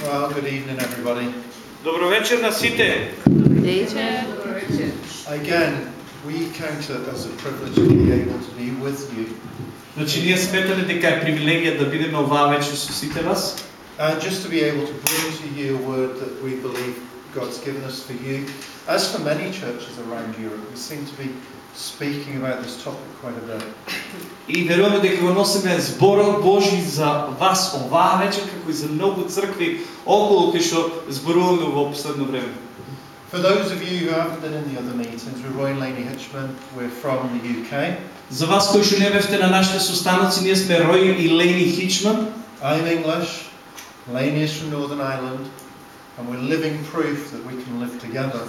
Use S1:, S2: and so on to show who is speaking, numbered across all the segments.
S1: Well, good evening, everybody.
S2: Добро вечер на сите.
S1: Again, we count it as a privilege to be able to be with you.
S2: Значи ние сметаме дека е привилегија да бидеме оваа вечер со сите вас
S1: And just to be able to bring to you a word that we believe God's given us for you. As for many churches around Europe, we seem to be speaking about this topic quite a bit.
S2: и веруваме дека го носиме зборот Божи за вас оваа вечер како и за многу цркви околу кои што зборуваме во последно време.
S1: For those of you who haven't been in the other meetings, we're Roy and Laney Hitchman. We're from the UK.
S2: За вас кои што не бевте на нашите состаноци, ние сме Рој и Лени Хичман.
S1: I'm English. Laney is from Northern Ireland. And we're living proof that we can live together.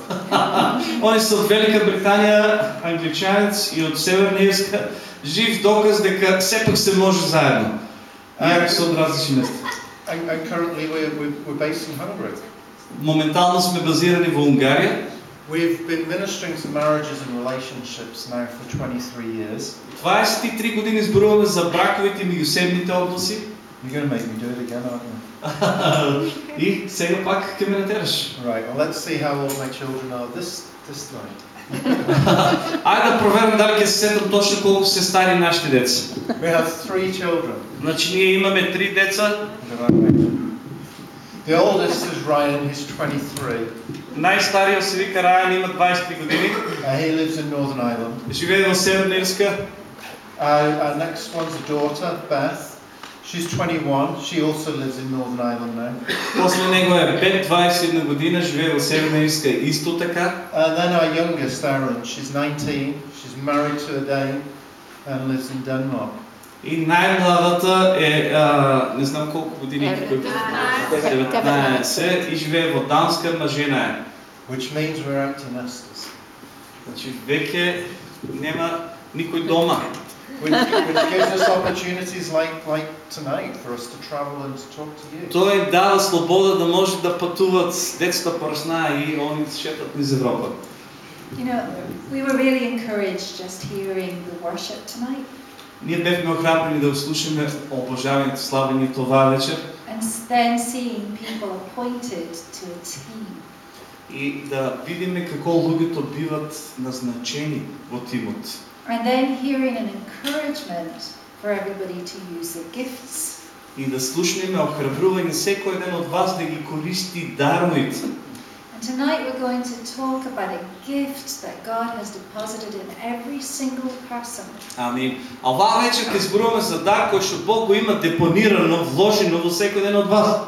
S2: Они се од Велика Британија, англичанец и од Северна Ирска, жив доказ дека сепак се може заедно. Иако се од различни места.
S1: And, and currently we're, we're, we're based in Hungary.
S2: Моментално сме базирани во Унгарија.
S1: We've been ministering to marriages and relationships now for 23 years.
S2: 23 години зборуваме за браковите и меѓусебните односи.
S1: You're going to make me do it again, aren't you?
S2: и сега пак ќе ме натераш.
S1: Right, well, let's see how old my children are this, this night.
S2: Ајде да проверам дали ќе се сетам точно колку се стари нашите деца.
S1: We have three children.
S2: Значи ние имаме три деца.
S1: The oldest is Ryan, he's 23.
S2: Најстариот се вика Рајан, има 23 години.
S1: Uh, he lives in Northern Ireland.
S2: Живее во Северна Ирска.
S1: Uh, our next one's a daughter, Beth. She's 21. She also lives in Northern Ireland now.
S2: После него е Бет, 21 година, живее во Северна Ирска исто така.
S1: And then our youngest, Erin, she's 19. She's married to a Dane and lives in Denmark.
S2: И најмладата е, а, не знам колку години,
S3: Девет.
S2: 19 и живее во Данска, ма жена е.
S1: Which means we're empty nesters.
S2: Значи веќе нема никој дома.
S1: Which, which gives us opportunities like, like tonight for us to travel and to talk to you.
S2: Им дава слобода да може да патуват децата порасна и они шетат низ Европа.
S3: You know, we were really encouraged just hearing the worship tonight
S2: Ние бевме охрабрени да слушаме обожавањето, славењето оваа вечер
S3: and then seeing people appointed to a team.
S2: и да видиме како луѓето биват назначени во тимот.
S3: And then hearing an encouragement for everybody to use their gifts.
S2: И да слушнеме охрабрување секој ден од вас да ги користи даровите.
S3: And tonight we're going to talk about a gift that God has deposited in every single person.
S2: Ами, а оваа вечер ќе зборуваме за дар кој што Бог го има депонирано, вложено во секој ден од вас.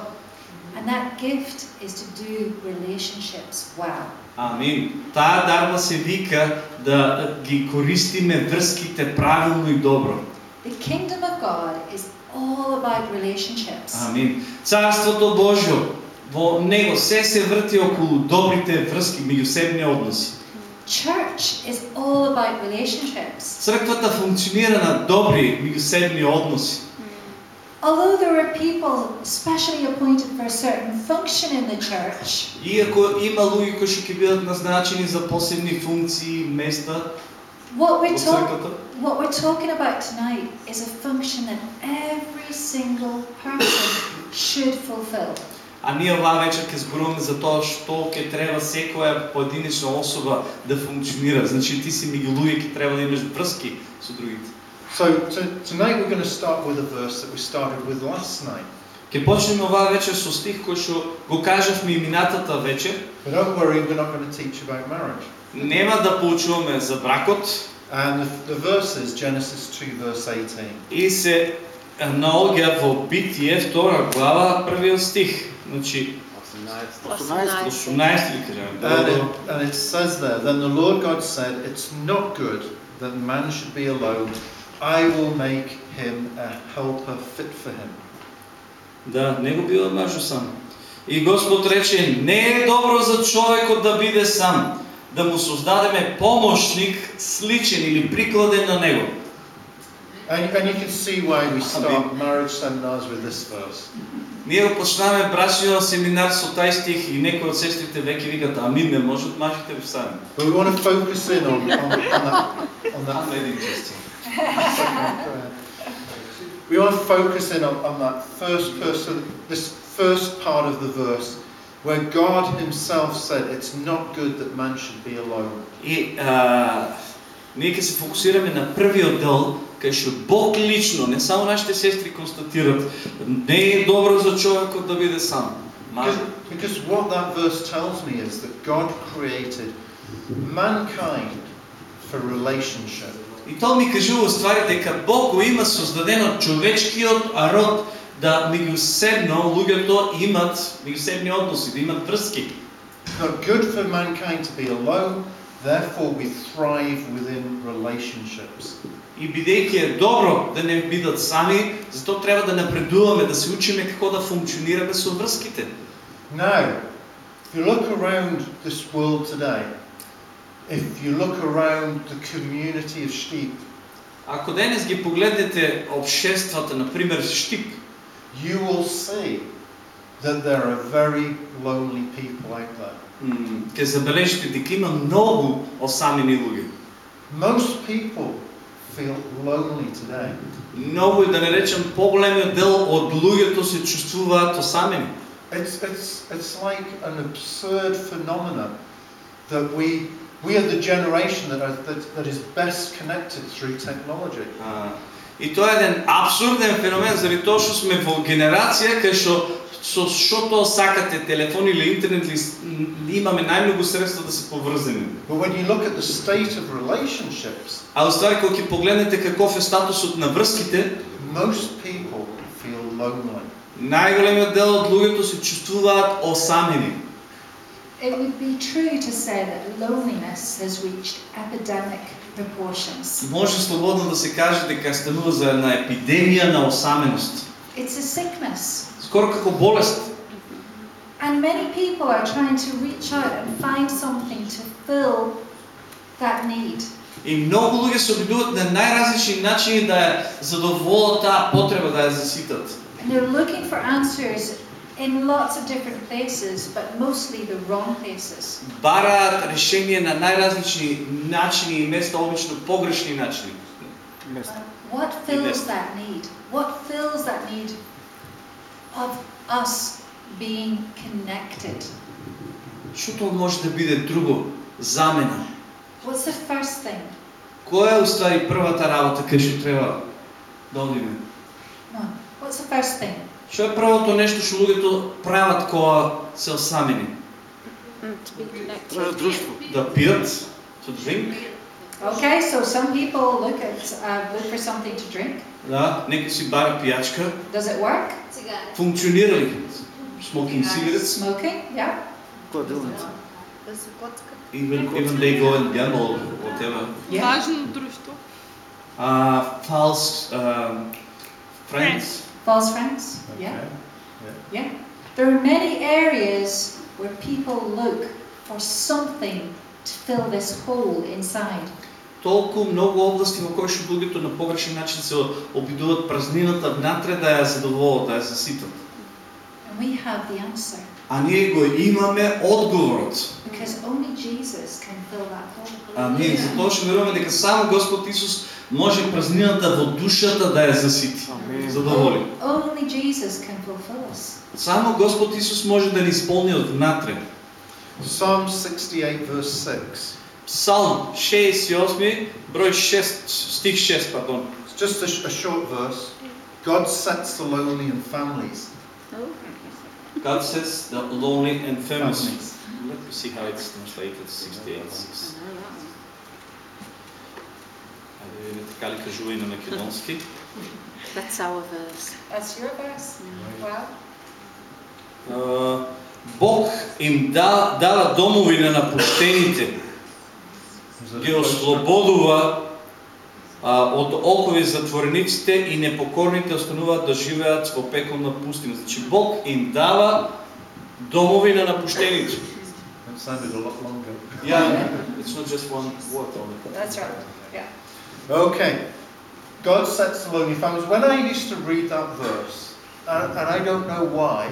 S3: And that gift is to do relationships well.
S2: Амин. Таа дарба се вика да ги користиме врските правилно и добро.
S3: The kingdom of God is all about relationships.
S2: Амин. Царството Божјо во него се се врти околу добрите врски, меѓусебни односи.
S3: Church is all about relationships.
S2: Црквата функционира на добри меѓусебни односи.
S3: Although there are people specially appointed for a certain function in the church,
S2: Иако има луѓе кои што ќе бидат назначени за посебни функции, места
S3: what we're,
S2: во
S3: talk-
S2: црквата,
S3: what we're talking about tonight is a function that every single person should fulfill.
S2: А ние оваа вечер ќе зборуваме за тоа што ќе треба секоја поединечна особа да функционира. Значи ти си меѓу луѓе ќе треба да имаш врски со другите.
S1: So to, tonight we're going to start with a verse that we started with last night.
S2: Ќе почнеме оваа вечер со стих кој што го кажавме и минатата вечер.
S1: But don't worry, we're not going to teach about marriage.
S2: Нема да поучуваме за бракот
S1: And the, the verse is Genesis 2, verse 18.
S2: и се наоѓа во Битие втора глава првиот стих. Значи 18 ли кажаме? Да,
S1: And
S2: да.
S1: it, and it says there, Then the Lord God said, It's not good that man should be alone. I will make him a helper fit for him.
S2: Да, не го бива мажо сам. И Господ рече, не е добро за човекот да биде сам, да му создадеме помощник сличен или прикладен на него.
S1: And, and you can see why we start marriage seminars with this verse.
S2: Ние почнаме брачниот семинар со тај стих и некои од сестрите веќе викат, амин, не можат мажите сами.
S1: We want to focus in on, on, on that. On that. We want to focus in on, on that first person, this first part of the verse where God Himself said it's not good that man should be alone.
S2: И а, ние ќе се фокусираме на првиот дел, кај што Бог лично, не само нашите сестри констатират, не е добро за човекот да биде сам.
S1: Because,
S2: Мажно.
S1: because what that verse tells me is that God created mankind for relationship.
S2: И тоа ми кажува ствари дека Бог го има создадено човечкиот род да меѓусебно луѓето имат меѓусебни односи, да имат врски.
S1: Not good for mankind to be alone, therefore we thrive within relationships.
S2: И бидејќи е добро да не бидат сами, затоа треба да напредуваме, да се учиме како да функционираме со врските.
S1: Now, if you look around this world today, if you look around the community of sheep,
S2: Ако денес ги погледнете обшествата, например Штип,
S1: you will see that there are very lonely people out there.
S2: м, ќе забележите дека има многу осамени луѓе.
S1: Most people feel lonely today.
S2: Многу и да не речем поголемиот дел од луѓето се чувствуваат осамени.
S1: It's, it's, it's like an absurd phenomenon that we, we are the generation that, are, that, that is best connected through technology.
S2: А, и тоа е еден абсурден феномен заради тоа што сме во генерација кај што со што тоа сакате телефон или интернет м, имаме најмногу средства да се поврзани.
S1: But when you look at the state of relationships,
S2: А уствари кога ќе погледнете каков е статусот на врските,
S1: most people feel lonely.
S2: најголемиот дел од луѓето се чувствуваат осамени.
S3: It would be true to say that loneliness has reached epidemic proportions.
S2: Може слободно да се каже дека станува за една епидемија на осаменост.
S3: It's a sickness.
S2: Скоро како болест.
S3: And many people are trying to reach out and find something to fill that need.
S2: И многу луѓе се обидуваат на најразлични начини да ја задоволат таа потреба да ја заситат.
S3: And they're looking for answers in lots of different places, but mostly the wrong places.
S2: Бараат решение на најразлични начини и места, обично погрешни начини.
S3: Uh, What fills
S2: Invest.
S3: that need? What fills that need of us being connected?
S2: Што може да биде друго? Замена.
S3: What's the first thing?
S2: Која е уствари првата работа кај што треба да одиме?
S3: What's the first thing?
S2: Што е првото нешто што луѓето прават кога се осамени? Да пијат, to drink,
S3: Okay, so some people look at uh, look for something to drink.
S2: да, некој си бара пијачка,
S3: Does it work?
S2: функционира ли? Smoking cigarettes,
S3: Smoking, yeah.
S4: Кладилница.
S2: Even, even they go and gamble, whatever.
S3: Yeah.
S4: Важно дружество.
S2: Uh, false um, friends.
S3: False friends. Yeah.
S1: Okay.
S3: Yeah. There are many areas where people look for something to fill this hole inside.
S2: Толку многу области во кои што луѓето на погрешен начин се обидуваат празнината внатре да ја задоволат, да ја заситат.
S3: And we have the answer.
S2: А ние го имаме
S3: hole.
S2: А ние затоа што веруваме дека само Господ Исус може празнината во душата да ја засити, задоволи. Само Господ Исус може да ни исполни од внатре.
S1: Psalm 68, verse 6.
S2: Псалм 68, број 6, стих 6, пардон.
S1: It's just a, a short verse. God sets the lonely in families.
S2: God says the lonely and famous. Let me see how it's translated, 68, 6. Хайде да видиме така ли кажува и на македонски.
S5: That's our verse.
S3: That's your verse. Wow.
S2: А, Бог им да, дава домови на напуштените, ги ослободува од окови затворениците и непокорните остануваат да живеат во пеколна пустина. Значи Бог им дава домови на напуштените.
S1: That sounded a lot longer.
S2: Yeah, it's not just one word only.
S3: That's right. Yeah.
S1: Okay. God sets the lonely families. When I used to read that verse, and, and I don't know why,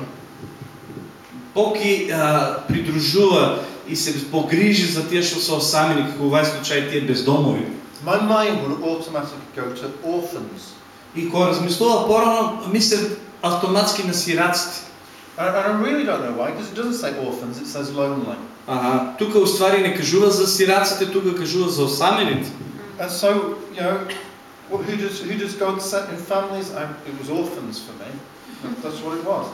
S2: Бог ги а, придружува и се погрижи за тие што се осамени, како во овај случај тие бездомови.
S1: my mind would automatically go to orphans.
S2: И кога размислува порано, мисле автоматски на сираците.
S1: And, and I really don't know why, because it doesn't say orphans, it says lonely.
S2: Ага, тука уствари не кажува за сираците, тука кажува за осамените.
S1: And so, you know, wh- who does, who does God set in families? I, it was orphans for me. That's what it was.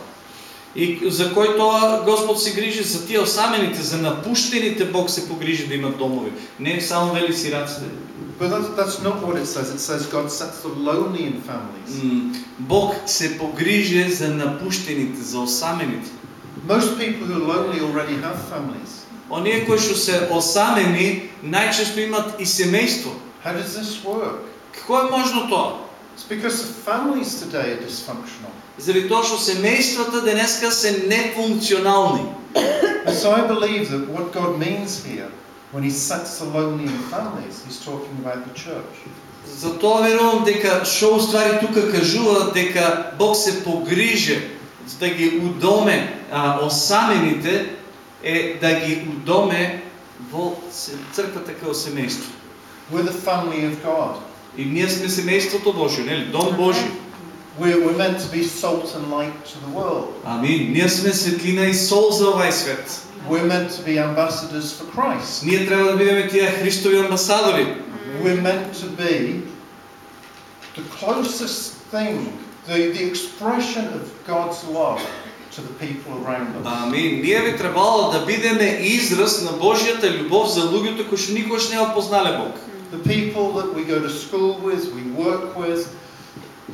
S2: И за кой тоа Господ се грижи за тия осамените, за напуштените Бог се погрижи да имат домови. Не само вели сираците.
S1: But that's, that's not what it says. It says God sets the lonely in families.
S2: Бог се погрижи за напуштените, за осамените.
S1: Most people who are lonely already have families.
S2: Оние кои што се осамени, најчесто имат и семејство.
S1: How does this work?
S2: Како е можно тоа?
S1: It's because the families today are dysfunctional.
S2: Заради тоа што семејствата денеска се нефункционални.
S1: So I believe that what God means here, when He sets the lonely in families, He's talking about the church.
S2: Затоа верувам дека што уствари тука кажува дека Бог се погрижи да ги удоме а, осамените е да ги удоме во црквата како семејство.
S1: We're the family of God.
S2: И ние сме семејството Божјо, нели? Дом Божи.
S1: We're, we're meant to be salt and light to the world.
S2: Амин. Ние сме светлина и сол за овај свет.
S1: We're meant to be ambassadors for Christ.
S2: Ние треба да бидеме тие Христови амбасадори.
S1: We're meant to be the closest thing, the, the expression of God's love to the people around us.
S2: Амин. Ние би требало да бидеме израз на Божјата љубов за луѓето кои што никош не го познале Бог.
S1: The people that we go to school with, we work with,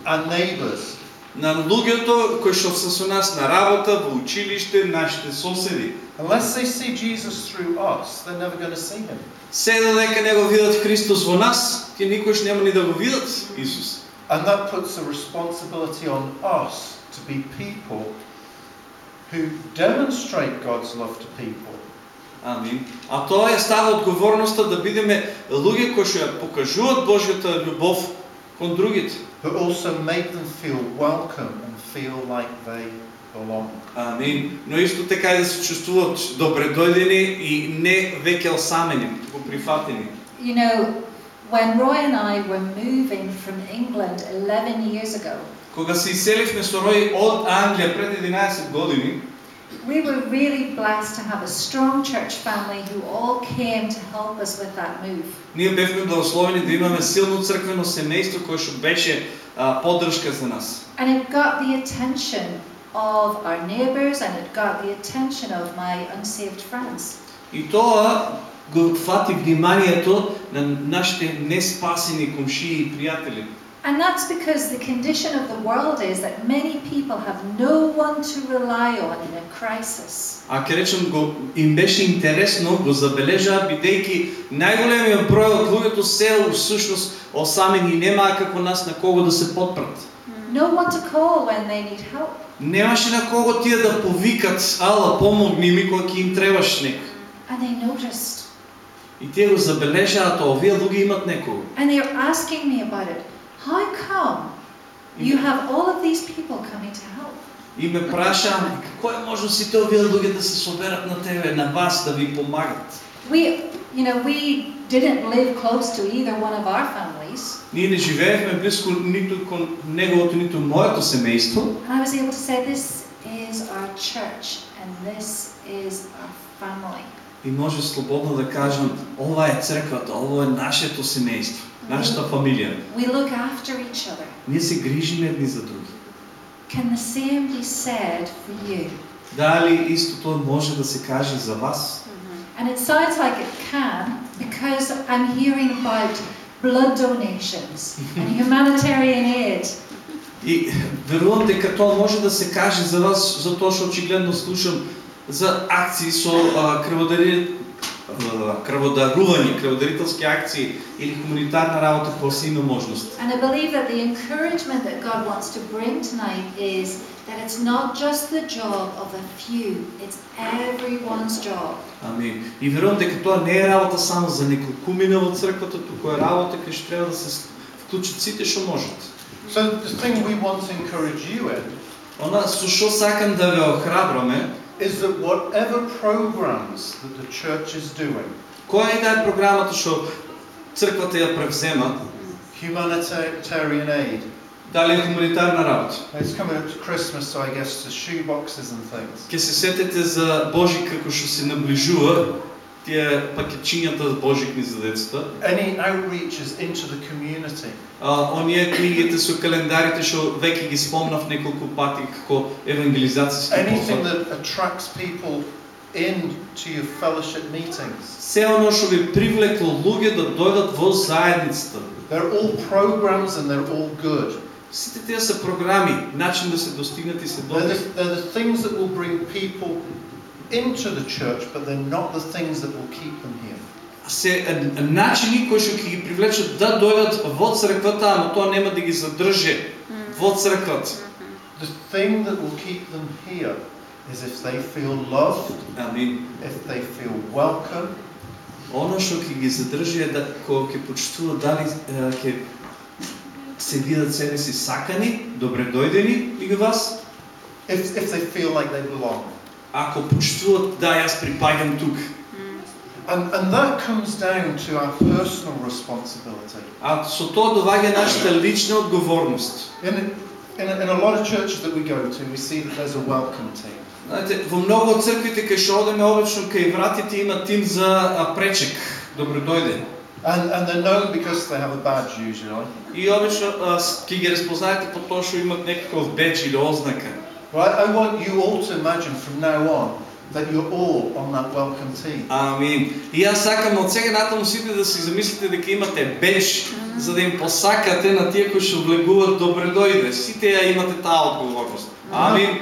S1: our neighbours.
S2: На луѓето кои што се со нас на работа, во училиште, нашите соседи.
S1: Unless they see Jesus through us, they're never going to see him.
S2: Се додека не го видат Христос во нас, ќе никош нема ни да го видат Исус.
S1: And that puts a responsibility on us to be people who demonstrate God's love to people.
S2: Амин. А тоа е става одговорноста да бидеме луѓе кои што ја покажуваат Божјата љубов кон другите.
S1: but also make them feel welcome and feel like they belong.
S2: Амин. Но исто така и да се чувствуват добре дојдени и не веќе осамени, туку прифатени.
S3: You know, when Roy and I were moving from England 11 years ago,
S2: Кога се иселивме со Рој од Англија пред 11 години,
S3: we were really blessed to have a strong church family who all came to help us with that move.
S2: ние бевме благословени да имаме силно црквено семејство кое што беше а, поддршка за нас.
S3: And it got the attention of our neighbours and it got the attention of my unsaved friends.
S2: И тоа го фати вниманието на нашите неспасени комшии и пријатели.
S3: And that's because the condition of the world is that many people have no one to rely on in a crisis.
S2: А ќе речем го им беше интересно, го забележаа бидејќи најголемиот број од луѓето се всушност осамени и немаа како нас на кого да се подпрат.
S3: No one to call when they need help.
S2: Немаше на кого тие да повикат, ала помогни ми кога ќе им требаш некој.
S3: And they noticed.
S2: И тие го забележаат, овие луѓе имат некого.
S3: And they're asking me about it. How come you have all of these people coming to help?
S2: И ме прашаа, како е можно сите овие луѓе да се соберат на тебе, на вас да ви помагат?
S3: We, you know, we didn't live close to either one of our families.
S2: Ние не живеевме близко ниту кон неговото, ниту моето семејство.
S3: And I was able to say, this is our church and this is our family.
S2: И може слободно да кажам, ова е црквата, ово е нашето семејство, Нашата фамилија.
S3: We look after each other.
S2: Ние се грижиме едни за други.
S3: Can the same be said for you?
S2: Дали истото може да се каже за вас?
S3: And it sounds like it can because I'm hearing about blood donations and humanitarian aid.
S2: И верувам дека тоа може да се каже за вас, затоа што очигледно слушам за акции со крводари, а, крводарување, крводарителски акции или хуманитарна работа се има можност.
S3: And I believe that the encouragement that God wants to bring tonight is that it's not just the job of a few, it's everyone's job.
S2: Амин. И верувам дека тоа не е работа само за неколкумина во црквата, туку е работа кај што треба да се вклучат сите што можат.
S1: So the thing we want to encourage you in
S2: Она со што сакам да ве охрабраме,
S1: is that whatever programs that the church is doing,
S2: која е таа програмата што црквата ја превзема,
S1: humanitarian aid,
S2: Дали е хуманитарна работа?
S1: It's coming up to Christmas, so I guess to shoe boxes and things.
S2: Ке се сетете за Божи како што се наближува, тие пакетчињата Божи книги за децата.
S1: Any outreaches into the community.
S2: А, оние книгите со календарите што веќе ги спомнав неколку пати како евангелизацијски
S1: Anything that attracts people in to your fellowship meetings.
S2: Се оно што ви привлекло луѓе да дојдат во заедницата.
S1: They're all programs and they're all good.
S2: Сите тие се програми, начин да се достигнат и се
S1: They're
S2: добри.
S1: the, they're the things that will bring people into the church, but they're not the things that will keep them here.
S2: се е, начини кои што ќе ги привлечат да дојдат во црквата, ама тоа нема да ги задржи во црквата.
S1: The thing that will keep them here is if they feel loved,
S2: Амин.
S1: if they feel welcome,
S2: Оно што ќе ги задржи е да кога ќе почувствуваат дали е, ќе се видат себе си сакани, добре дојдени и вас,
S1: if, if they feel like they belong.
S2: Ако почувствуваат да јас припаѓам тук.
S1: And, and that comes down to our personal responsibility.
S2: А со тоа доаѓа нашата лична одговорност.
S1: In, in, in a lot of churches that we go to, we see that there's a welcome team.
S2: Знаете, во многу од црквите кај што одеме обично кај вратите има тим за пречек. Добре дојде.
S1: And, and they're known because they have a badge usually.
S2: И обично ќе ги разпознаете по тоа што имат некаков бедж или ознака.
S1: Right? I want you all to imagine from now on that you're all on that welcome team.
S2: Амин. И јас сакам од сега натаму сите да си замислите дека имате бедж за да им посакате на тие кои што влегуваат добре дојде. Сите ја имате таа одговорност. Амин.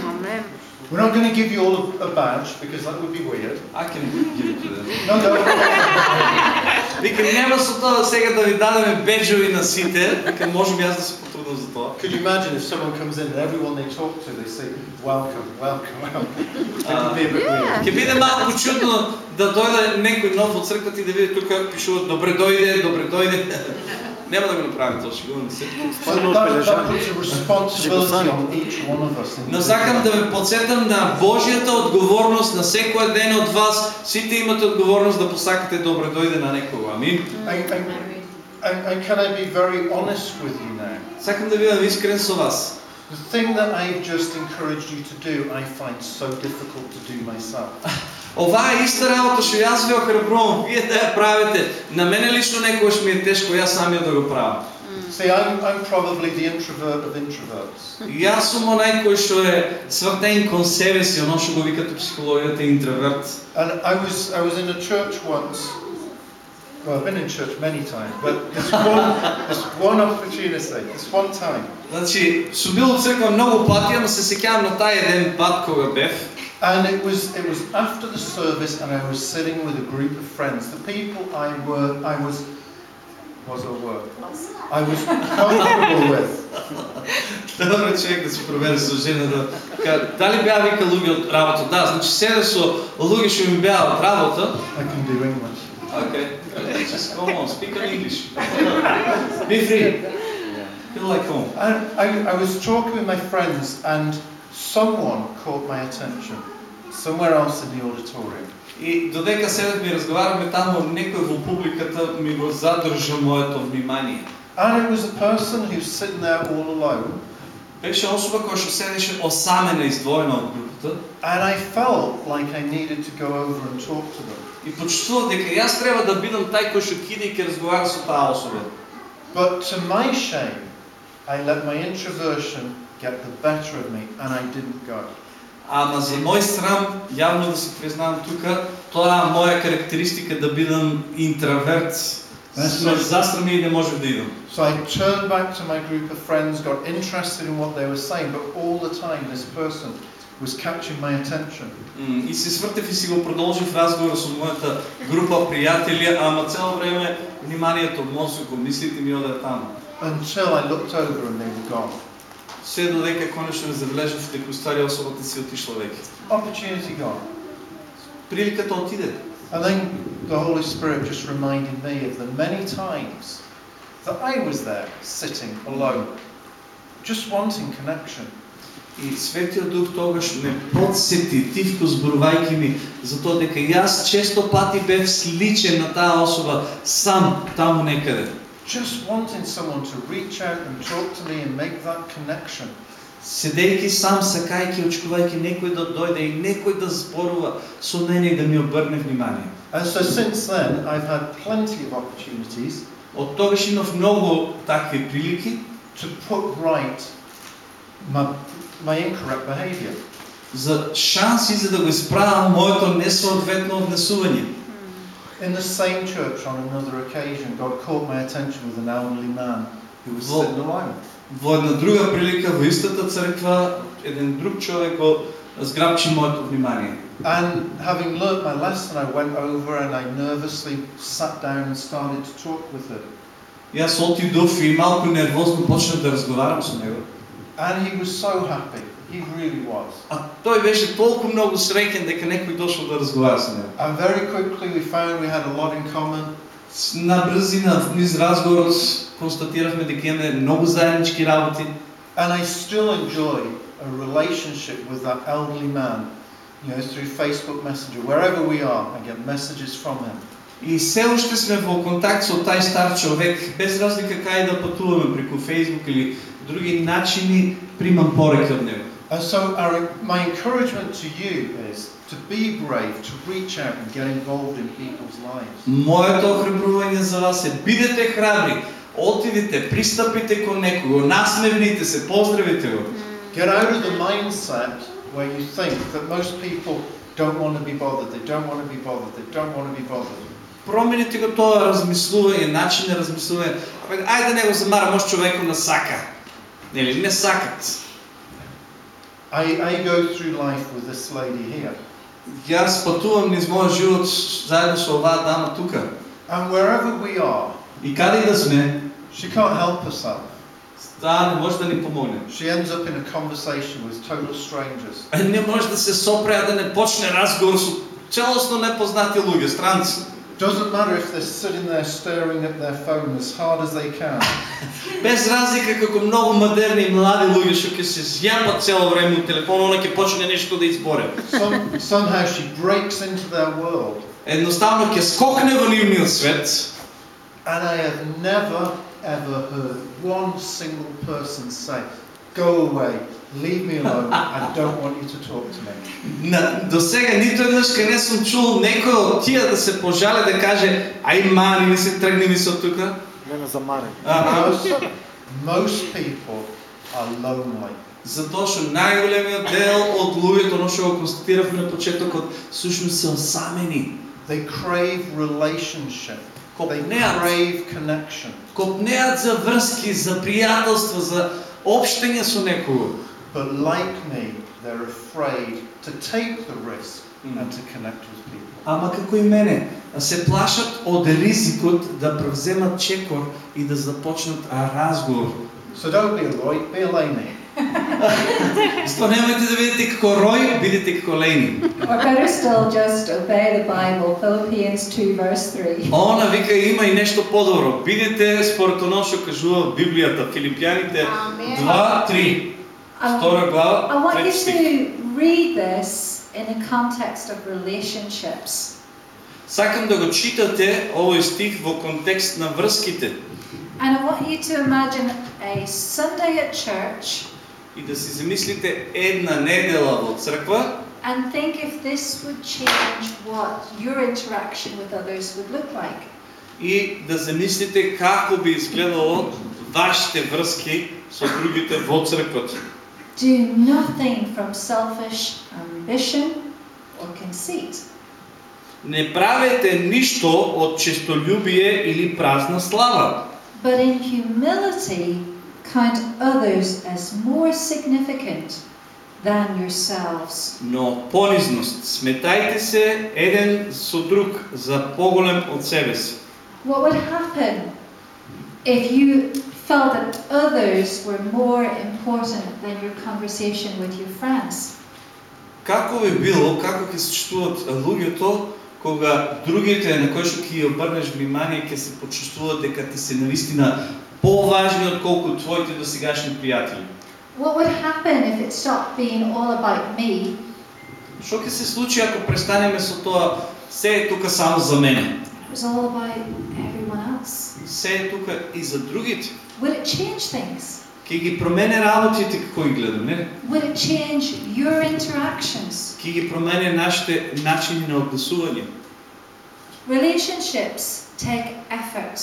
S5: Amen.
S1: We're not going to give you all a, badge because that would be weird.
S2: I can give it to them.
S1: No, no.
S2: Викам, нема со тоа сега да ви дадеме беджови на сите. Викам, може би јас да се потрудам за тоа.
S1: Could you imagine if someone comes in and everyone they talk to, they say, welcome, welcome, welcome. That would be a bit weird.
S2: Ќе биде малку чудно да дојде некој нов од црквата и да види тука пишуваат добре дојде, добре дојде. Нема да го направим
S1: one of us.
S2: Но сакам да ве подсетам на Божјата одговорност на секој ден од вас. Сите имате одговорност да посакате добре дојде на некого. Амин.
S1: And, and, and, and can I be very honest with you now?
S2: Сакам да бидам искрен со вас.
S1: The thing that I've just encouraged you to do, I find so difficult to do myself.
S2: Оваа е иста работа што јас ви охрабрувам, вие да ја правите. На мене лично некогаш ми е тешко јас самиот да го правам.
S1: See, I'm, I'm probably the introvert of introverts.
S2: Јас сум онај кој што е свртен кон себе си, оно што го викате психологијата интроверт.
S1: And I was, I was in a church once. Well, I've been in church many times, but this one, this one opportunity, this one time.
S2: Значи, сум бил од црква многу пати, ама се сеќавам на тај еден пат кога бев.
S1: And it was, it was after the service, and I was sitting with a group of friends. The people I were, I was, was a word, I was comfortable with.
S2: Добро е човек да се провери со жена да ка, дали беа вика луѓе од работа? Да, значи седе со луѓе што ми беа од работа.
S1: I can do English.
S2: Okay. Just come on, speak in English. Be free. Feel like home.
S1: And I, I was talking with my friends, and someone caught my attention somewhere else in the auditorium.
S2: И додека седевме и разговараме таму, некој во публиката ми го задржа моето внимание.
S1: And it was a person who's sitting there all alone,
S2: Беше особа која што седеше осамена издвоена од групата
S1: and I felt like I needed to go over and talk to them.
S2: и почувствував дека јас треба да бидам тај кој што киде и ќе разговара со таа особа.
S1: But to my shame, I let my introversion get the better of me, and I didn't go.
S2: Ама за мој срам, јавно да се признавам тука, тоа е моја карактеристика да бидам интроверт. Ме застрами и не можев да идам.
S1: So I turned back to my group of friends, got interested in what they were saying, but all the time this person was catching my attention.
S2: И се свртев и си го продолжив разговора со мојата група пријатели, ама цело време вниманието, мозокот, мислите ми одеа таму.
S1: Until I looked over and they were gone.
S2: Се додека конечно ме забележав дека устари особата си отишла веќе.
S1: Opportunity gone.
S2: Приликата отиде.
S1: And then the Holy Spirit just reminded me of the many times that I was there, sitting alone, just wanting connection.
S2: И Светиот Дух тогаш ме подсети, тивко зборувајќи ми, за тоа дека јас често пати бев сличен на таа особа, сам таму некаде.
S1: just wanting someone to reach out and talk to me and make that connection.
S2: Седејќи сам, сакајќи, очекувајќи некој да дојде и некој да зборува со мене и да ми обрне внимание.
S1: And so since then, I've had plenty of opportunities
S2: Од тогаш имав многу такви прилики
S1: to put right my, my incorrect behaviour.
S2: за шанси за да го исправам моето несоодветно однесување.
S1: In the same church on another occasion, God caught my attention with an elderly man who was
S2: Well-
S1: sitting alone.
S2: Во една друга прилика во истата црква еден друг човек го зграбчи моето внимание.
S1: And having learnt my lesson, I went over and I nervously sat down and started to talk with him.
S2: И аз отидов и малку нервозно почнах да разговарам со него.
S1: And he was so happy. He really was.
S2: А тој беше толку многу среќен дека некој дошол да разговара со него.
S1: And very quickly we found we had a lot in common.
S2: С- На брзина, низ разговорот, констатиравме дека имаме многу заеднички работи.
S1: And I still enjoy a relationship with that elderly man, you know, through Facebook Messenger. Wherever we are, I get messages from him.
S2: И се уште сме во контакт со тај стар човек, без разлика кај да патуваме преку Facebook или други начини, примам пореки од него.
S1: And so our, my encouragement to you is to be brave, to reach out and get involved in people's lives.
S2: Моето охрабрување за вас е бидете храбри, отидете, пристапите кон некого, насмевните се, поздравите го.
S1: Get out of the mindset where you think that most people don't want to be bothered, they don't want to be bothered, they don't want to be bothered.
S2: Промените го тоа размислување, начин на размислување. Абе, Ајде да не го замара, може човекот на сака. Нели, не сакат.
S1: I, I go through life with this lady here,
S2: Јас патувам низ мојот живот заедно со оваа дама тука.
S1: and wherever we are,
S2: И каде и да сме,
S1: she can't help herself.
S2: таа не може да ни помогне.
S1: She ends up in a conversation with total strangers.
S2: Е, Не може да се сопре, а да не почне разговор со целосно непознати луѓе, странци.
S1: Doesn't matter if they're sitting there staring at their phone as hard as they can.
S2: Без разлика како многу модерни и млади луѓе што ќе се зјапат цело време у телефон, она ќе почне нешто да изборе.
S1: Some, somehow she breaks into their world.
S2: Едноставно ќе скокне во нивниот свет.
S1: And I have never, ever heard one single person say, Go away, leave me alone, I don't want you to talk to me.
S2: На, до сега ниту еднаш кај не сум чул некој од тие да се пожале да каже ај мани ми се тргни ми со тука.
S4: Мене замарен.
S2: А,
S1: Most, most people are lonely.
S2: Затоа што најголемиот дел од луѓето, оно што го констатиравме на почетокот, сушност се осамени.
S1: They crave relationship. They
S2: Копнеат,
S1: crave connection.
S2: копнеат за врски, за пријателство, за општење со некого.
S1: But like me, they're afraid to take the risk and to connect with people.
S2: Ама како и мене, се плашат од ризикот да превземат чекор и да започнат разговор.
S1: So don't be a Roy, be a Laney.
S2: Затоа немојте да бидете како Рој, бидете како Лени.
S6: Or better still, just obey the Bible, Philippians 2, verse 3.
S2: Она вика има и нешто подобро. Бидете според оно што кажува Библијата, Филипјаните
S5: Амен.
S2: 2:3. Втора
S6: I
S2: глава,
S6: want you
S2: трети стих.
S6: to read this in the context of relationships.
S2: Сакам да го читате овој стих во контекст на врските
S6: And I want you to imagine a Sunday at church
S2: и да си замислите една недела во црква
S6: and think if this would change what your interaction with others would look like.
S2: и да замислите како би изгледало вашите врски со другите во црквата.
S6: Do nothing from selfish ambition or conceit.
S2: Не правете ништо од честолюбие или празна слава,
S6: But in humility, count others as more significant than yourselves.
S2: но понизност. Сметајте се еден со друг за поголем од себе си.
S6: What would happen if you felt that others were more important than your conversation with your friends?
S2: Како би било, како ќе се чувствуват луѓето кога другите на кои што ќе ја обрнеш внимание ќе се почувствуваат дека ти се навистина поважни отколку твоите досегашни пријатели.
S6: What would happen if it stopped being all about me
S2: Што ќе се случи ако престанеме со тоа се е тука само за мене?
S6: It was all about everyone
S3: us?
S2: се е тука и за другите.
S3: Will it change things?
S2: Ке ги промене работите како ги гледаме.
S3: Will it change your interactions?
S2: Ке ги промене нашите начини на однесување.
S3: Relationships take effort.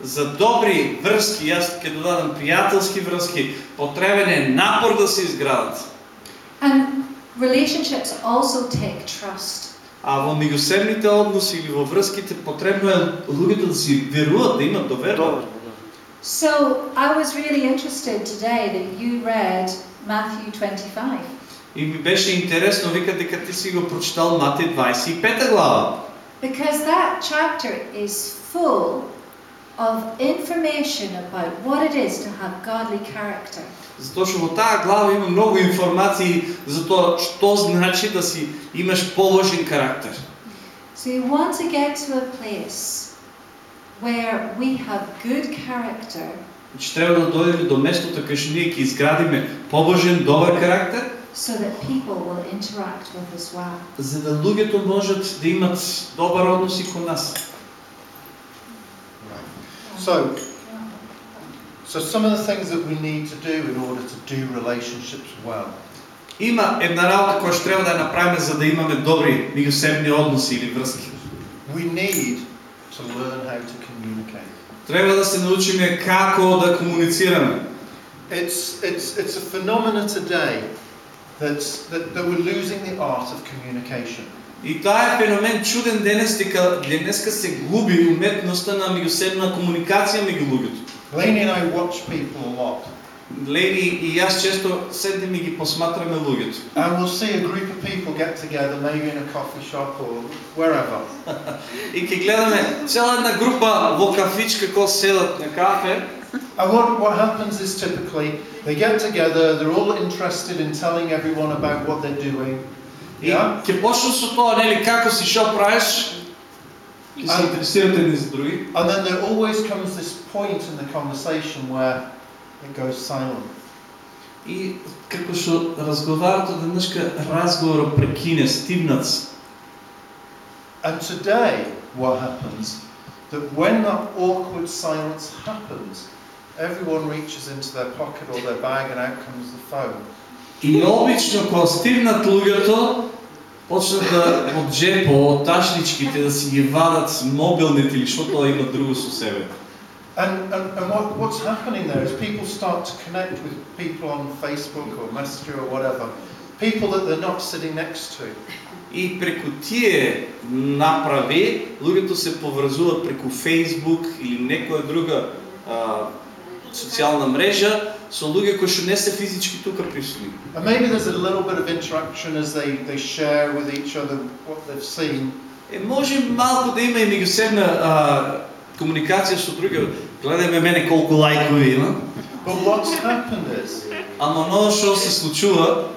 S2: За добри врски, јас ќе додадам пријателски врски, потребен е напор да се изградат.
S3: And relationships also take trust.
S2: А во меѓусебните односи или во врските потребно е луѓето да си веруваат, да имат
S4: да.
S3: So I was really interested today that you read Matthew 25.
S2: И ми беше интересно, вика дека ти си го прочитал Матеј 25 глава.
S3: Because that chapter is full of information about what it is to have godly character.
S2: Затоа што во таа глава има многу информации за тоа што значи да си имаш положен карактер.
S3: So you want to get to a place where we have good character
S2: Значи треба да дојдеме до местото кај што ние ќе изградиме побожен, добар карактер,
S3: so that people will interact with us well.
S2: за да луѓето можат да имат добар однос и кон нас.
S1: So, so some of the things that we need to do in order to do relationships well.
S2: Има една работа која што треба да ја направиме за да имаме добри меѓусебни односи или врски.
S1: We need to learn how to communicate.
S2: Треба да се научиме како да комуницираме.
S1: It's, it's, it's a phenomena today that's, that, that we're losing the art of communication.
S2: И тоа е феномен чуден денес дека денеска се губи уметноста на меѓусебна комуникација меѓу луѓето.
S1: Lainey and I watch people a lot.
S2: Лени и јас често седнем и ги посматраме луѓето.
S1: And we'll see a group of people get together, maybe in a coffee shop or wherever.
S2: И ќе гледаме цела една група во кафичка кој седат на кафе
S1: And what, what happens is typically they get together, they're all interested in telling everyone about what they're doing.
S2: и
S1: Yeah?
S2: ќе почнат со тоа, нели, како си, што правиш, ќе се
S1: А-
S2: интересирате едни за други.
S1: And then there always comes this point in the conversation where it goes silent.
S2: И како што разговарате денешка разговорот прекине, стивнац.
S1: And today, what happens, that when that awkward silence happens, everyone reaches into their pocket or their bag and out comes the phone.
S2: И обично кога стигнат луѓето, почнат да од джепо, од ташничките да си ги вадат мобилните или што тоа има друго со себе.
S1: And, and, and what, what's happening there is people start to connect with people on Facebook or Messenger or whatever, people that they're not sitting next to.
S2: И преку тие направи, луѓето се поврзуваат преку Facebook или некоја друга а, социјална мрежа со луѓе кои што не се физички тука присутни.
S1: And maybe there's a little bit of interaction as they, they share with each other what they've seen.
S2: Е, може малку да има и меѓусебна комуникација со други. Гледај мене колку лајкови имам.
S1: But what's happened is
S2: Ама оно што се случува,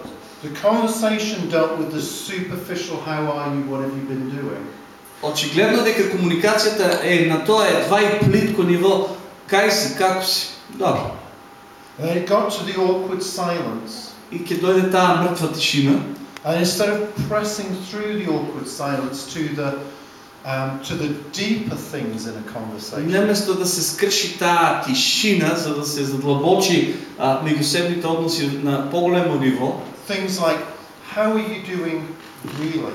S1: the conversation dealt with the superficial how are you, what have you been doing.
S2: очигледно дека комуникацијата е на тоа едва и плитко ниво. Кај си, како си? Добро.
S1: And then it got to the awkward silence.
S2: И ќе дојде таа мртва тишина.
S1: And instead of pressing through the awkward silence to the, um, to the deeper things in a conversation,
S2: Неместо да се скрши таа тишина, за да се задлабочи а, меѓусебните односи на поголемо ниво,
S1: things like, how are you doing really?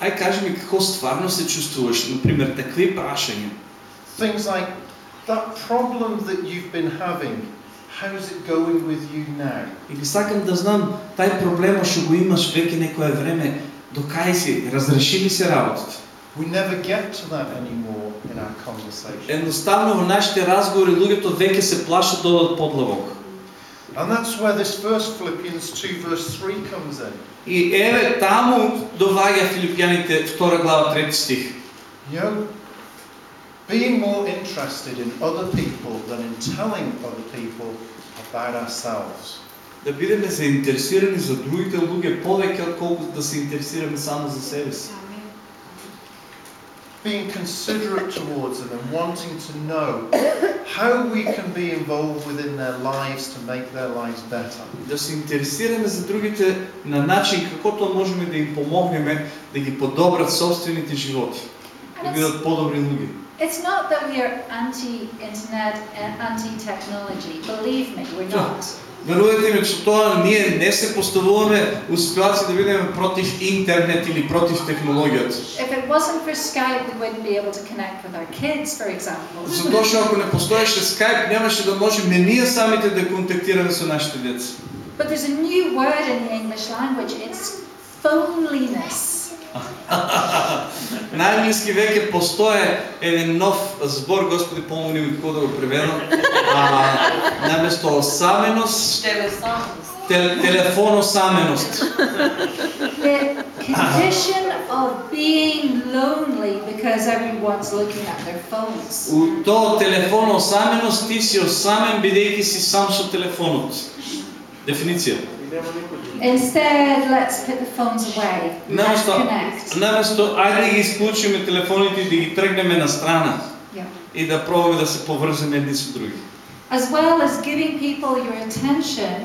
S2: ај кажи ми како стварно се чувствуваш, например, такви прашања.
S1: Things like, that problem that you've been having, how's it going with you now?
S2: И ги сакам да знам, тај проблема што го имаш веќе некое време, до кај си, разреши ли се работата?
S1: We never get to that anymore in our conversation.
S2: Едноставно во нашите разговори луѓето веќе се плашат да одат подлабоко.
S1: And that's where this verse, Philippians 2, verse 3, comes in.
S2: И еве таму доваѓа Филипјаните 2 глава 3 стих.
S1: You know, being more interested in other people than in telling other people about ourselves.
S2: Да бидеме заинтересирани за другите луѓе повеќе отколку да се интересираме само за себе си.
S1: Being considerate towards them and wanting to know how we can be involved within their lives to make their lives better.
S2: Да се интересираме за другите на начин како тоа можеме да им помогнеме да ги подобрат собствените животи. и
S3: And it's,
S2: бидат подобри луѓе.
S3: it's not that we are anti-internet and anti-technology. Believe me, we're not.
S2: Верувате ми, че тоа ние не се поставуваме у ситуација да бидеме против интернет или против технологијата.
S3: If it wasn't for Skype, we wouldn't be able to connect with our kids, for example.
S2: Затоа што ако не постоеше Skype, нямаше да можеме ние самите да контактираме со нашите деца.
S3: But there's a new word in the English language. It's phoneliness.
S2: На англиски веќе постоje еден нов збор, Господи помогни ми како да го преведам. Наместо осаменост, тел, телефоносаменост.
S3: The condition of being lonely because everyone's looking at their phones.
S2: У тоа телефоносаменост ти си осамен бидејќи си сам со телефонот. Дефиниција.
S3: Instead, let's put the phones away.
S2: Наместо,
S3: connect.
S2: наместо ајде да ги исклучиме телефоните и да ги тргнеме на страна
S3: Yeah.
S2: и да пробаме да се поврземе едни со други.
S3: As well as giving people your attention,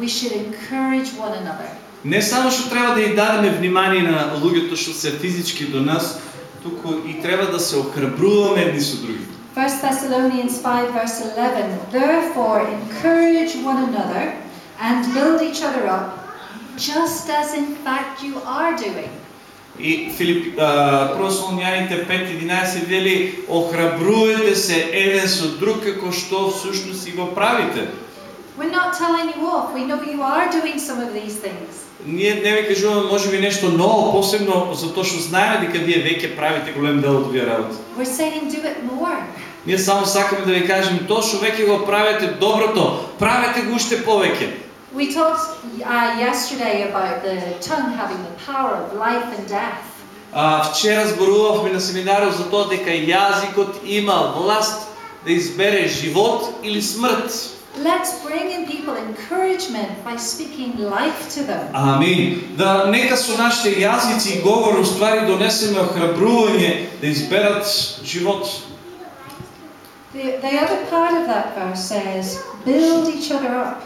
S3: we should encourage one another.
S2: Не само што треба да ја дадеме внимание на луѓето што се физички до нас, туку и треба да се охрабруваме едни со други.
S3: 1 Thessalonians 5 verse 11 Therefore encourage one another and build each other up, just as in fact you are doing.
S2: И Филип, Солуњаните 5.11 вели охрабруете се еден со друг како што всушност и го правите.
S3: We're not telling you off, we know you are doing some of these things.
S2: Ние не ви кажуваме може би ново, посебно затоа што знаеме дека вие веќе правите голем дел од овие работи.
S3: We're saying do it more.
S2: Ние само сакаме да ви кажеме тоа што веќе го правите доброто, правете го уште повеќе.
S3: We talked uh, yesterday about the tongue having the power of life and death.
S2: А, вчера зборувавме на семинарот за тоа дека јазикот има власт да избере живот или смрт.
S3: Let's bring in people encouragement by speaking life to them.
S2: Амин. Да нека со нашите јазици и говор уствари донесеме охрабрување да изберат живот.
S3: The, the other part of that verse says, build each other up.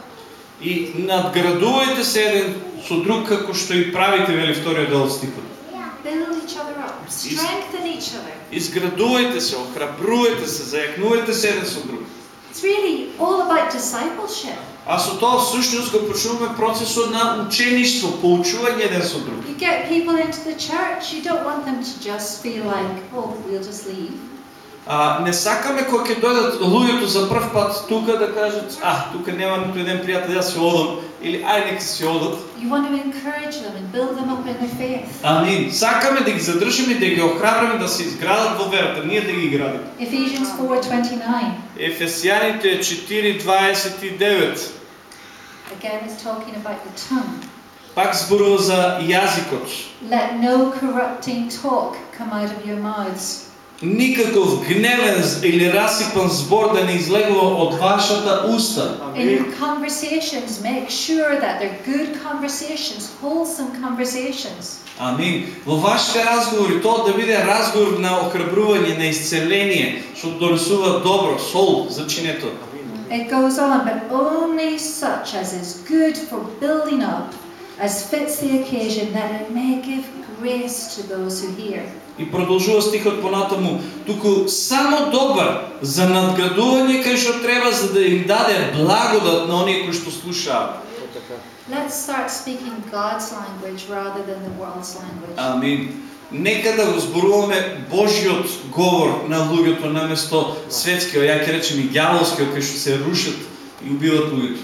S2: И надградувајте се еден со друг како што и правите вели вториот дел од стихот.
S3: Other.
S2: Изградувајте се, охрабрувајте се, зајакнувајте се еден со друг.
S3: It's really all about discipleship.
S2: А со тоа всушност го почнуваме процесот на учеништво, поучување еден со друг.
S3: You get people into the church, you don't want them to just feel like, oh, we'll just leave.
S2: А, не сакаме кога ќе дојдат луѓето за прв пат тука да кажат, а, тука нема ниту еден пријател, јас ќе одам, или ај нека си одат.
S3: You want to encourage them and build them up in their faith.
S2: Амин. Сакаме да ги задржиме, да ги охрабриме да се изградат во верата, ние да ги градиме.
S3: Ephesians 4:29
S2: Ефесијаните 4:29.
S3: again is talking about the tongue.
S2: Пак зборува за јазикот.
S3: Let no corrupting talk come out of your mouths,
S2: Никаков гневен или расипан збор да не излегува од вашата уста.
S3: In your conversations, make sure that they're good conversations, wholesome conversations.
S2: Амин. Во вашите разговори тоа да биде разговор на охрабрување, на исцеление, што донесува добро, сол за чинето.
S3: It goes on, but only such as is good for building up, as fits the occasion, that it may give grace to those who hear.
S2: И продолжува стихот понатаму, туку само добар за надградување кај што треба за да им даде благодат на оние кои што слушаат.
S3: Let's start speaking God's language rather than the world's language.
S2: Амин. Нека да го зборуваме Божиот говор на луѓето наместо светскиот, ја ќе речем и ѓаволскиот кај што се рушат и убиват луѓето.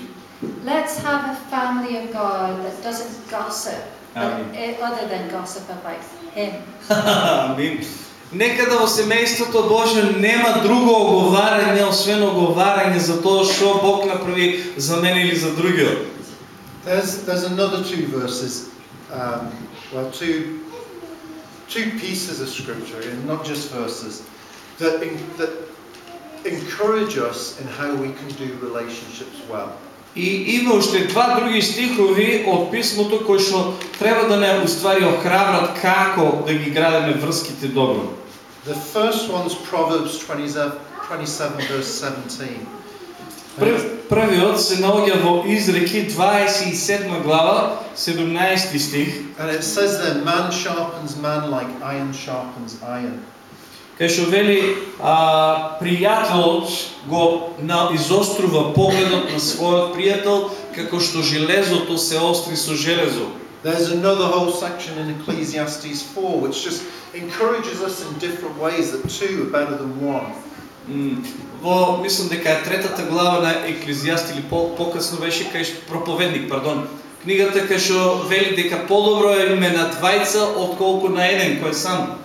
S3: Let's have a family of God that doesn't gossip, but
S2: Amen.
S3: eh, other than gossip about Him.
S2: Амин. Нека да во семејството Божјо нема друго оговарање освен оговарање за тоа што Бог направи за мене или за другиот.
S1: There's, there's another two verses, um, well, two, two pieces of scripture, and not just verses, that, in, that encourage us in how we can do relationships well.
S2: И има уште два други стихови од писмото кои што треба да не уствари охрабрат како да ги градиме врските добро.
S1: The first one's Proverbs 27, 27 verse 17.
S2: Прв, првиот се наоѓа во Изреки 27 глава, 17 стих.
S1: And it says there, man sharpens man like iron sharpens iron.
S2: Кај што вели а, пријателот го на, изострува погледот на својот пријател како што железото се остри со железо.
S1: There's another whole section in Ecclesiastes 4 which just encourages us in different ways that two are better than one.
S2: Во, мислам дека е третата глава на Еклезиаст или по, по-късно беше кај проповедник, пардон. Книгата кај што вели дека подобро е име на двајца отколку на еден кој сам.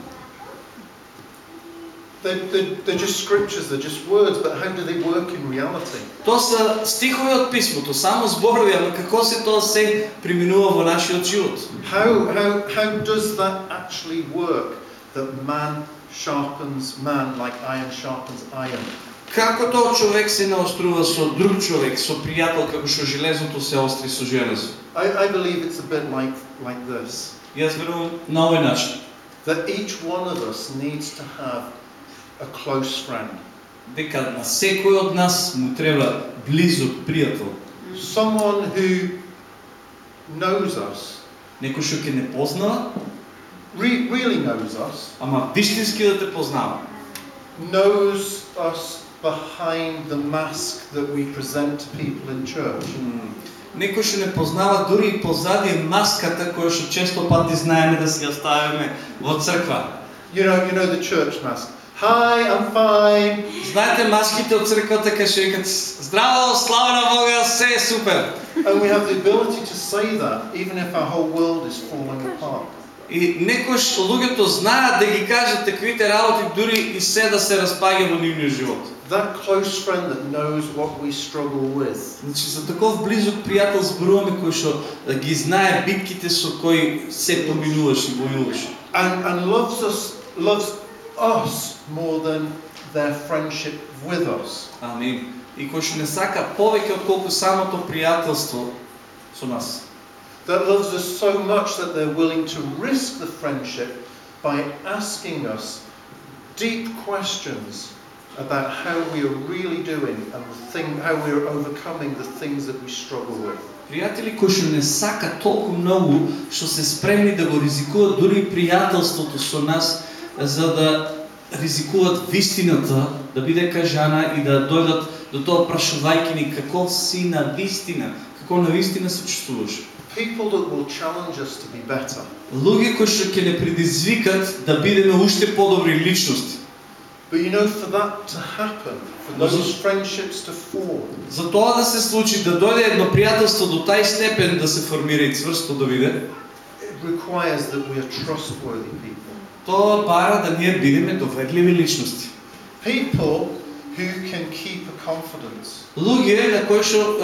S1: They're, they're, they're just scriptures, they're just words, but how do they work in reality?
S2: Тоа се стихови од писмото, само зборови, ама како се тоа се приминува во нашиот живот?
S1: How, how, how does that actually work? That man sharpens man like iron sharpens iron.
S2: Како тоа човек се наострува со друг човек, со пријател како што железото се остри со железо?
S1: I, I believe it's a bit like, like this
S2: Јас верувам на овој начин.
S1: that each one of us needs to have a close friend.
S2: Дека на секој од нас му треба близок пријател.
S1: Someone who knows us,
S2: Некој што ќе не познава,
S1: re- really knows us,
S2: ама вистински да те познава.
S1: knows us behind the mask that we present to people in church.
S2: М, Некој што не познава дури и позади маската која што често пати знаеме да си ја ставиме во црква.
S1: You know, you know the church mask. Hi, I'm fine.
S2: Знаете маските кај што викат здраво, слава на Бога, се е супер.
S1: And we have the ability to say that even if our whole world is falling apart.
S2: И некош луѓето знаат да ги кажат таквите работи дури и се да се распаѓа во нивниот живот.
S1: That close friend that knows what we struggle with.
S2: Значи за таков близок пријател зборуваме кој што ги знае битките со кои се поминуваш и војуваш.
S1: And, and loves us loves us more than their friendship with us.
S2: Амин. И кој што не сака повеќе отколку самото пријателство со нас.
S1: That loves us so much that they're willing to risk the friendship by asking us deep questions about how we are really doing and the thing, how we are overcoming the things that we struggle with.
S2: Пријатели кои што не сака толку многу, што се спремни да го ризикуваат дури и пријателството со нас, за да ризикуваат вистината да биде кажана и да дојдат до тоа прашувајќи ни каков си на вистина, како на вистина се чувствуваш.
S1: People that will challenge us to be better.
S2: Луѓе кои што ќе не предизвикат да бидеме уште подобри личности.
S1: But you know, for that to happen, for those friendships to form,
S2: За тоа да се случи, да дојде едно пријателство до тај степен да се формира и цврсто да биде,
S1: it requires that we are trustworthy people.
S2: Тоа бара да ние бидеме доверливи личности.
S1: People who can keep a confidence.
S2: Луѓе на кои што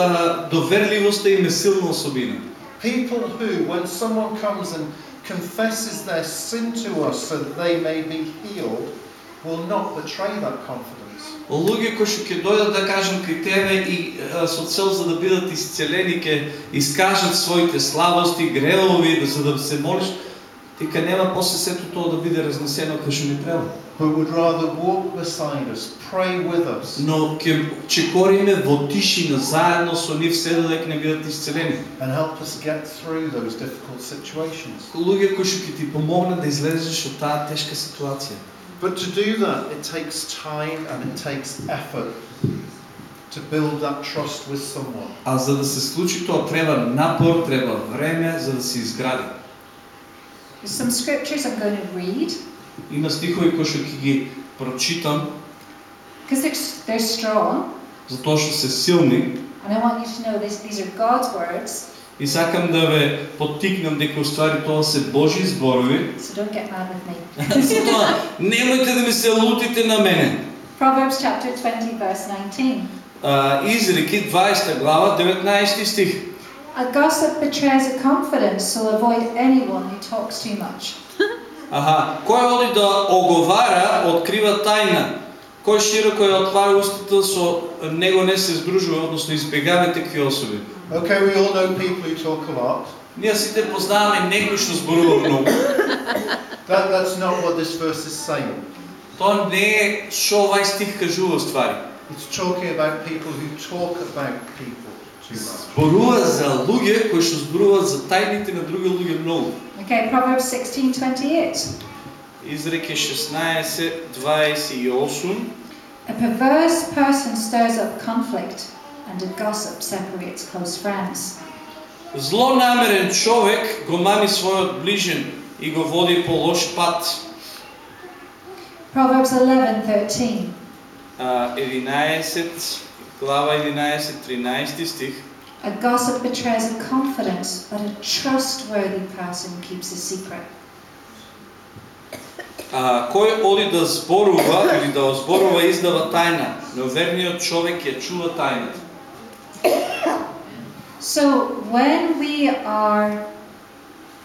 S2: доверливоста им е силна особина.
S1: People who, when someone comes and confesses their sin to us so that they may be healed, will not betray that confidence.
S2: Луѓе кои што ќе дојдат да кажам кај тебе и со цел за да бидат исцелени ќе искажат своите слабости, гревови, за да се молиш, дека нема после сето тоа да биде разнесено кај што ни треба.
S1: But would rather walk beside us, pray with us,
S2: Но ќе чекориме во тишина заедно со нив се додека не бидат исцелени.
S1: and help us get through those difficult situations.
S2: Луѓе кои што ќе ти помогнат да излезеш од таа тешка ситуација.
S1: But to do that, it takes time and it takes effort to build that trust with someone.
S2: А за да се случи тоа треба напор, треба време за да се изгради.
S6: There's some scriptures I'm going to read
S2: Има стихови кои ќе ги прочитам
S6: because they're, they're strong.
S2: затоа што се силни
S6: And I want you to know this, these are God's words,
S2: и сакам да ве поттикнам дека уствари тоа се Божји зборови.
S6: so don't get mad with me.
S2: Затоа немојте да ми се лутите на мене.
S6: Proverbs chapter 20, verse 19.
S2: А, Изреки 20 глава 19 стих.
S6: A gossip betrays a confidence, so avoid anyone who talks too much.
S2: Аха, кој оди да оговара, открива тајна. Кој широко ја отвара устата, со него не се здружува, односно избегавај такви особи.
S1: Okay, we all know people who talk a lot.
S2: Ние сите познаваме некој што зборува многу.
S1: That, that's not what this verse is saying.
S2: Тоа не е што овај стих кажува ствари.
S1: It's talking about people who talk about people too much.
S2: Зборува за луѓе кои што зборуваат за тајните на други луѓе многу.
S6: Okay, Proverbs 16, 28.
S2: Изреки 16, 28.
S3: A perverse person stirs up conflict, and a gossip separates close friends.
S2: Злонамерен човек го мами својот ближен и го води по лош пат.
S3: Proverbs 11:13.
S2: А, 11, глава 11, 13 стих.
S3: A gossip betrays a confidence, but a trustworthy person keeps a secret.
S2: А, кој оди да зборува или да озборува издава тајна, но верниот човек ја чува тајната.
S3: So when we are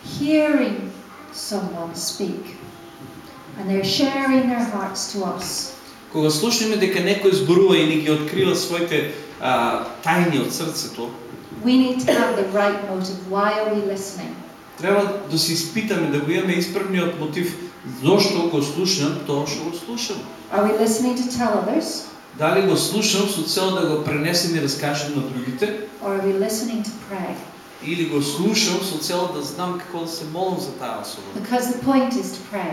S3: hearing someone speak and they're sharing their hearts to us,
S2: Кога слушнеме дека некој зборува и ни ги открива своите а, тајни од срцето,
S3: we need to have the right motive. Why are we listening?
S2: треба да се испитаме, да го имаме исправниот мотив зошто го слушам тоа што го слушам.
S3: Are we listening to tell others
S2: Дали го слушам со цел да го пренесем и разкажем на другите,
S3: or are we listening to pray?
S2: или го слушам со цел да знам како да се молам за таа особа.
S3: Because the point is to pray.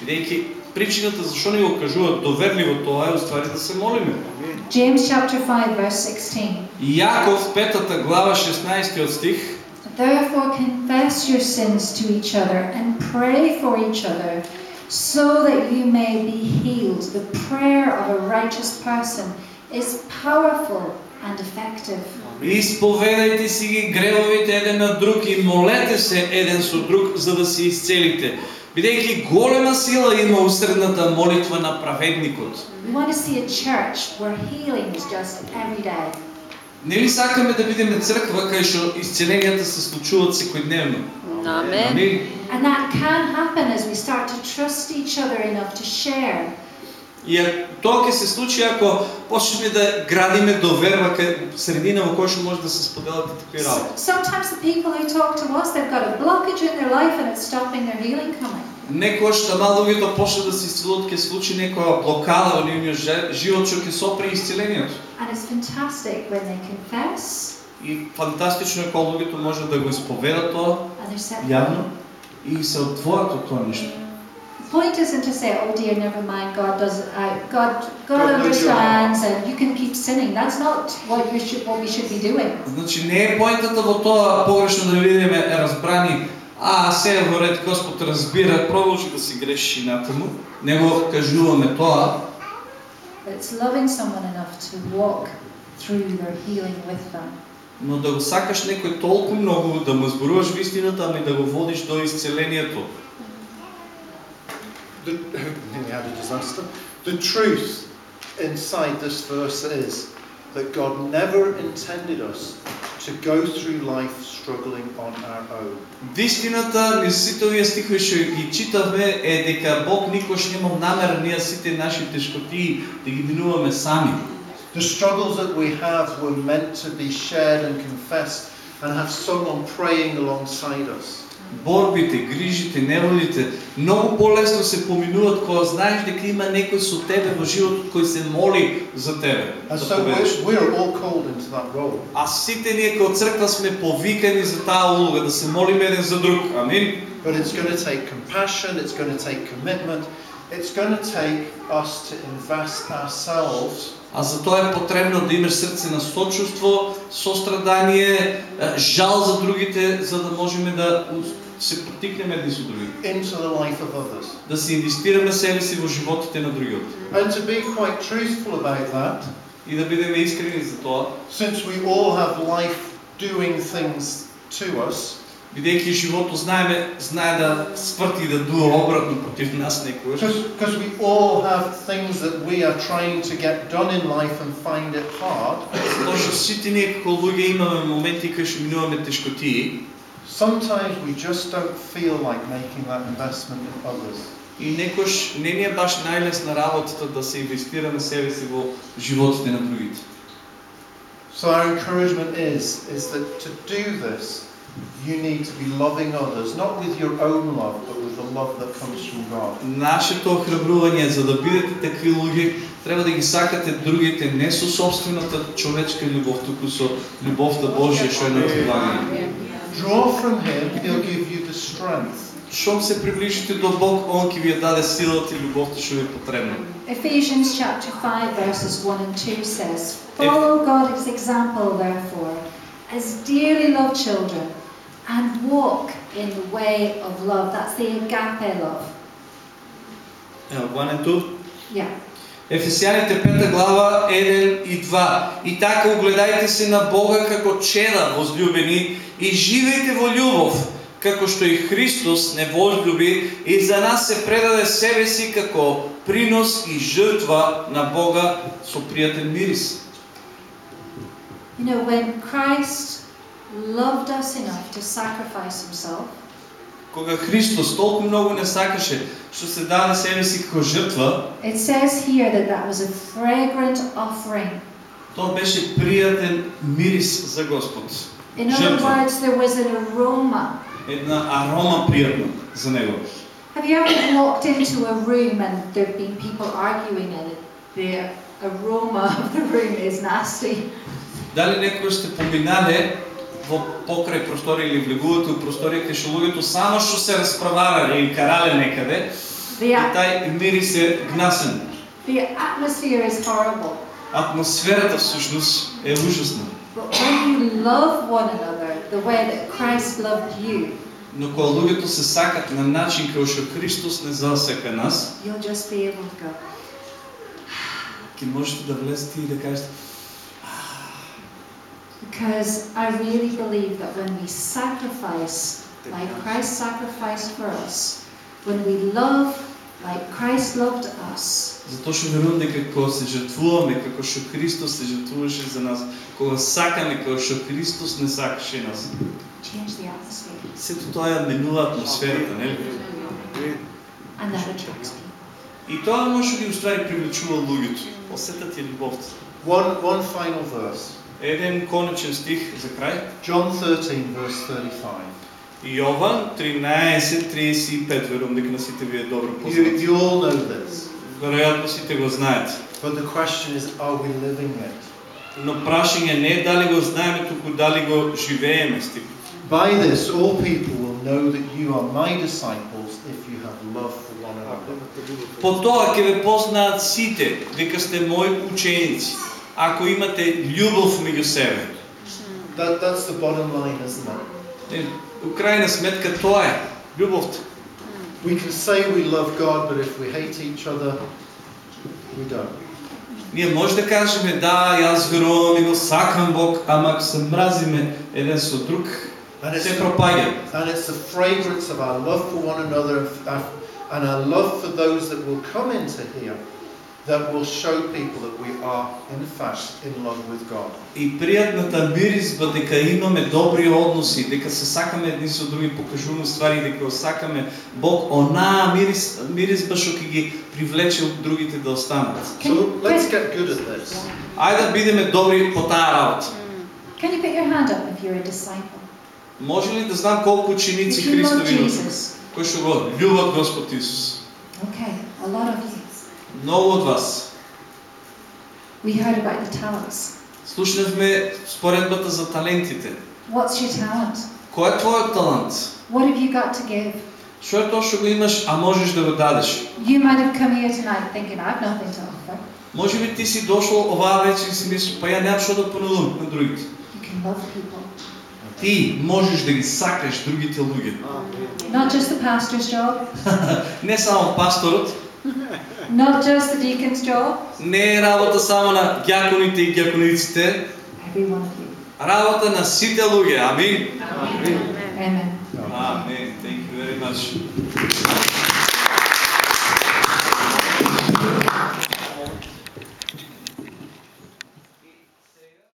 S2: Бидејќи причината зашо ни го кажуваат доверливо тоа е уствари да се молиме.
S3: James chapter 5 verse 16.
S2: Јаков, петата глава, 16 стих,
S3: Therefore confess your sins to each other and pray for each other so that you may be healed. The prayer of a righteous person is powerful and effective.
S2: Исповедајте си ги гревовите еден на друг и молете се еден со друг за да се исцелите. Бидејќи голема сила има усредната молитва на праведникот.
S3: We want to see a church where healing is just every day.
S2: Нели сакаме да бидеме црква кај што исцеленијата се случуваат секојдневно? Нели?
S3: And that can happen as we start to trust each other enough to share.
S2: И а- тоа ќе се случи ако почнеме да градиме доверба кај средина во која што може да се споделат такви работи.
S3: Sometimes the people who talk to us, they've got a blockage in their life and it's stopping their healing coming.
S2: Некојаш тама луѓето почнат да се исцелуваат, ќе случи некоја блокада во нивниот живот што ќе сопре исцелението.
S3: And it's fantastic when they confess
S2: И фантастично е кога луѓето може да го исповедат тоа јавно и се отворат од тоа нешто.
S3: Point isn't to say, oh dear, never mind, God does, uh, God, God understands and you can keep sinning. That's not what, you should, what we should be doing.
S2: Значи не е поентата во тоа погрешно да видиме разбрани а се е во ред Господ разбира, продолжи да си грешиш и натаму. Него кажуваме тоа,
S3: it's loving someone enough to walk through their healing with them.
S2: но да го сакаш некој толку многу да му зборуваш вистината, ами да го водиш до исцелението.
S1: The, nearly had a disaster. The truth inside this verse is that God never intended us to go through life struggling on our own.
S2: Вистината низ сите овие стихови што ги читавме е дека Бог никош немал намер ние сите наши тешкоти да ги минуваме сами.
S1: The struggles that we have were meant to be shared and confessed and have someone praying alongside us.
S2: Борбите, грижите, неволите многу полесно се поминуваат кога знаеш дека има некој со тебе во животот кој се моли за тебе.
S1: So.
S2: А сите ние како црква сме повикани за таа улога да се молиме еден за друг. Амин.
S1: But it's going to take compassion, it's going to take commitment, it's going to take us to invest ourselves
S2: А за тоа е потребно да имаш срце на сочувство, сострадание, е, жал за другите, за да можеме да се потикнеме едни со други.
S1: into the life of others.
S2: Да се инвестираме себе си во животите на другиот.
S1: And to be quite truthful about that,
S2: И да бидеме искрени за тоа,
S1: since we all have life doing things to us,
S2: бидејќи животот знаеме, знае да сврти и да дуа обратно против нас некојаш.
S1: because we all have things that we are trying to get done in life and find it hard,
S2: Затоа што сите ние како луѓе имаме моменти кај што минуваме тешкотии
S1: sometimes we just don't feel like making that investment in others.
S2: и некош не ни е баш најлесна работата да се инвестираме себе си во животите на другите.
S1: So our encouragement is, is that to do this, you need to be loving others, not with your own love, but with the love that comes from God.
S2: Нашето охрабрување за да бидете такви луѓе, треба да ги сакате другите не со собствената човечка љубов, туку со љубовта Божја што е на разполагање.
S1: Draw from Him, He'll give you the strength
S2: Щом се приближите до Бог, Он ќе ви ја даде силата и љубовта што ви е потребна.
S3: Ephesians chapter 5 verses 1 and 2 says, Follow God's example therefore, as dearly loved children, and walk in the way of love. That's the agape love.
S2: Ването.
S3: Yeah.
S2: Ефесяните 5 глава 1 и 2. И така огледајте се на Бога како чеда возлюбени и живејте во љубов, како што и Христос не возлюби и за нас се предаде себе си како принос и жртва на Бога со пријатен мирис.
S3: You know, when Christ loved us enough to sacrifice himself,
S2: Кога Христос толку многу не сакаше што се даде себе си како жртва,
S3: it says here that that was a fragrant offering.
S2: тоа беше пријатен мирис за Господ.
S3: In other
S2: Жртва.
S3: words, there was an aroma.
S2: Една арома пријатна за него.
S3: Have you ever walked into a room and there have been people arguing in it? The aroma of the room is nasty.
S2: Дали некој сте поминале во покрај просторија или влегувате у просторија кај што луѓето само што се расправале или карале некаде, и тај мирис е гнасен.
S3: the atmosphere is horrible.
S2: Атмосферата всушност е ужасна.
S3: But when you love one another the way that Christ loved you,
S2: Но кога луѓето се сакат на начин како што Христос не засека нас,
S3: you'll just be able to go.
S2: ќе можете да влезете и да кажете
S3: Because I really believe that when we sacrifice like Christ sacrificed for us, when we love like Christ loved us,
S2: Затоа што верувам дека кога се жртвуваме како што Христос се жртвуваше за нас, кога сакаме како што Христос не сакаше нас,
S3: change the atmosphere.
S2: сето тоа ја менува атмосферата, нели?
S3: And that attracts people.
S2: И тоа може да ги уствари привлечува луѓето. Осетат ја љубовта.
S1: One, one final verse.
S2: Еден конечен стих за крај.
S1: John 13, verse 35.
S2: Јован 13:35 верувам дека на сите ви е добро познат.
S1: you all know this.
S2: Веројатно сите го знаете.
S1: But the question is, are we living it?
S2: Но прашање не е дали го знаеме, туку дали го живееме стих.
S1: By this, all people will know that you are my disciples if you have love for one another.
S2: По тоа ќе ве познаат сите дека сте мои ученици, ако имате љубов меѓу себе.
S1: That, that's the bottom line, isn't it?
S2: Е, У крајна сметка тоа е љубовта.
S1: We can say we love God, but if we hate each other, we don't.
S2: Ние може да кажеме да, јас верувам и го сакам Бог, ама ако се мразиме еден со друг,
S1: And it's,
S2: се пропаѓа.
S1: and it's the fragrance of our love for one another and f- and our love for those that will come into here That will show people that we are, in fact, in love with God.
S2: И пријатната миризба дека имаме добри односи, дека се сакаме едни со други, покажуваме ствари, дека го сакаме Бог, онаа мирис, миризба што ќе ги привлече от другите да останат.
S1: So let's get good at this.
S2: Ајде да бидеме добри по таа работа.
S3: can you put your hand up if you're a disciple?
S2: Може ли да знам колку ученици Христови кои што го љубат Господ Исус?
S3: Okay, a lot of you.
S2: Многу од вас.
S3: We heard about the talents.
S2: Слушнавме споредбата за талентите.
S3: What's your talent?
S2: Кој е твојот талант?
S3: What have you got to give?
S2: Што е тоа што го имаш, а можеш да го дадеш?
S3: You might have come here tonight thinking, I've nothing to offer.
S2: Може би ти си дошол оваа вечер и си мислиш, па ја немам што да понудам на другите.
S3: You can love people.
S2: Ти можеш да ги сакаш другите луѓе.
S3: Not just the pastor's job,
S2: Не само пасторот,
S3: not just the deacon's job,
S2: не е работа само на ѓаконите и
S3: you.
S2: работа на сите луѓе. Амин.
S3: Amen.
S2: Amen. Thank you very much.